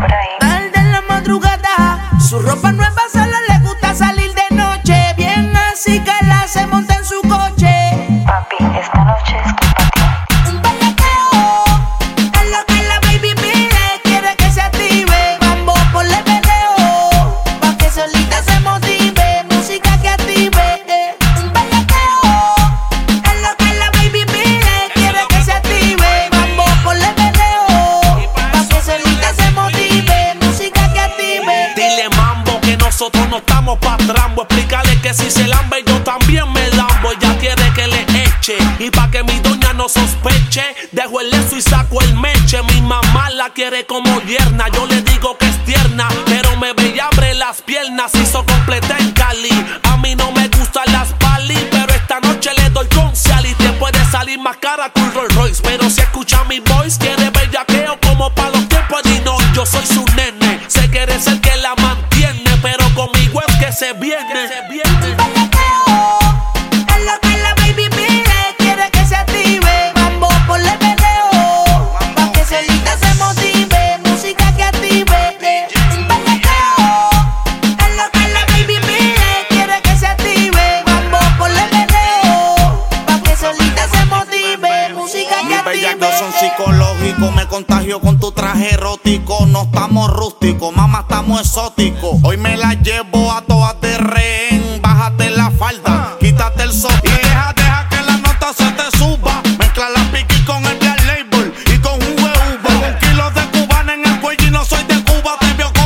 por ahí. En la madrugada, su ropa nueva nosotros no estamos pa' trambo. Explícale que si se lambe yo también me lambo. Ella quiere que le eche. Y pa' que mi doña no sospeche, dejo el leso y saco el meche. Mi mamá la quiere como yerna. Yo le digo que es tierna, pero me ve y abre las piernas. Hizo completa en Cali. Me contagio con tu traje erótico. No estamos rústicos, mamá, estamos exóticos. Hoy me la llevo a todas de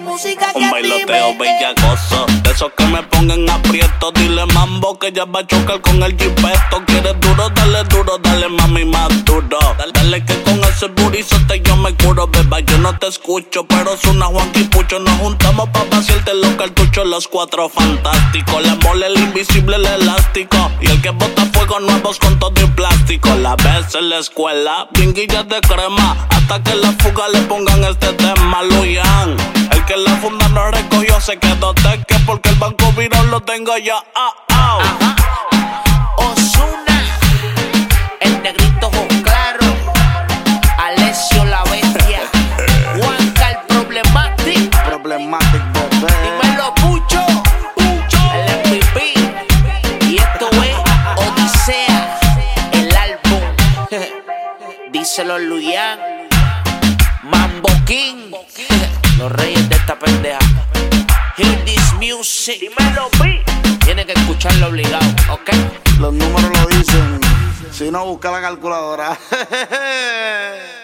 Música que Un bailoteo bellacoso, de esos que me pongan aprieto. Dile mambo que ya va a chocar con el jipeto. Quieres duro, dale duro, dale mami más duro. Dale, dale que con ese burizote yo me curo, beba. Yo no te escucho, pero suena Juan Pucho. Nos juntamos pa' vaciarte los cartuchos, los cuatro fantásticos. La mole, el invisible, el elástico. Y el que bota fuego nuevos con todo y plástico. La ves en la escuela, pinguillas de crema. Hasta que la fuga le pongan este tema, Luyan. El que la funda no recogió se quedó teque porque el banco viró lo tengo ya. Ah, ah. Osuna, el negrito ojo claro, Alessio la bestia, Juanca el problemático, Problematic, bebé. dímelo Pucho, el MVP, y esto es Odisea, el álbum, díselo Luyan, Mambo King, los reyes de esta pendeja. Hear this music, dímelo B, tiene que escucharlo obligado, ¿ok? Los números lo dicen. Si no, busca la calculadora.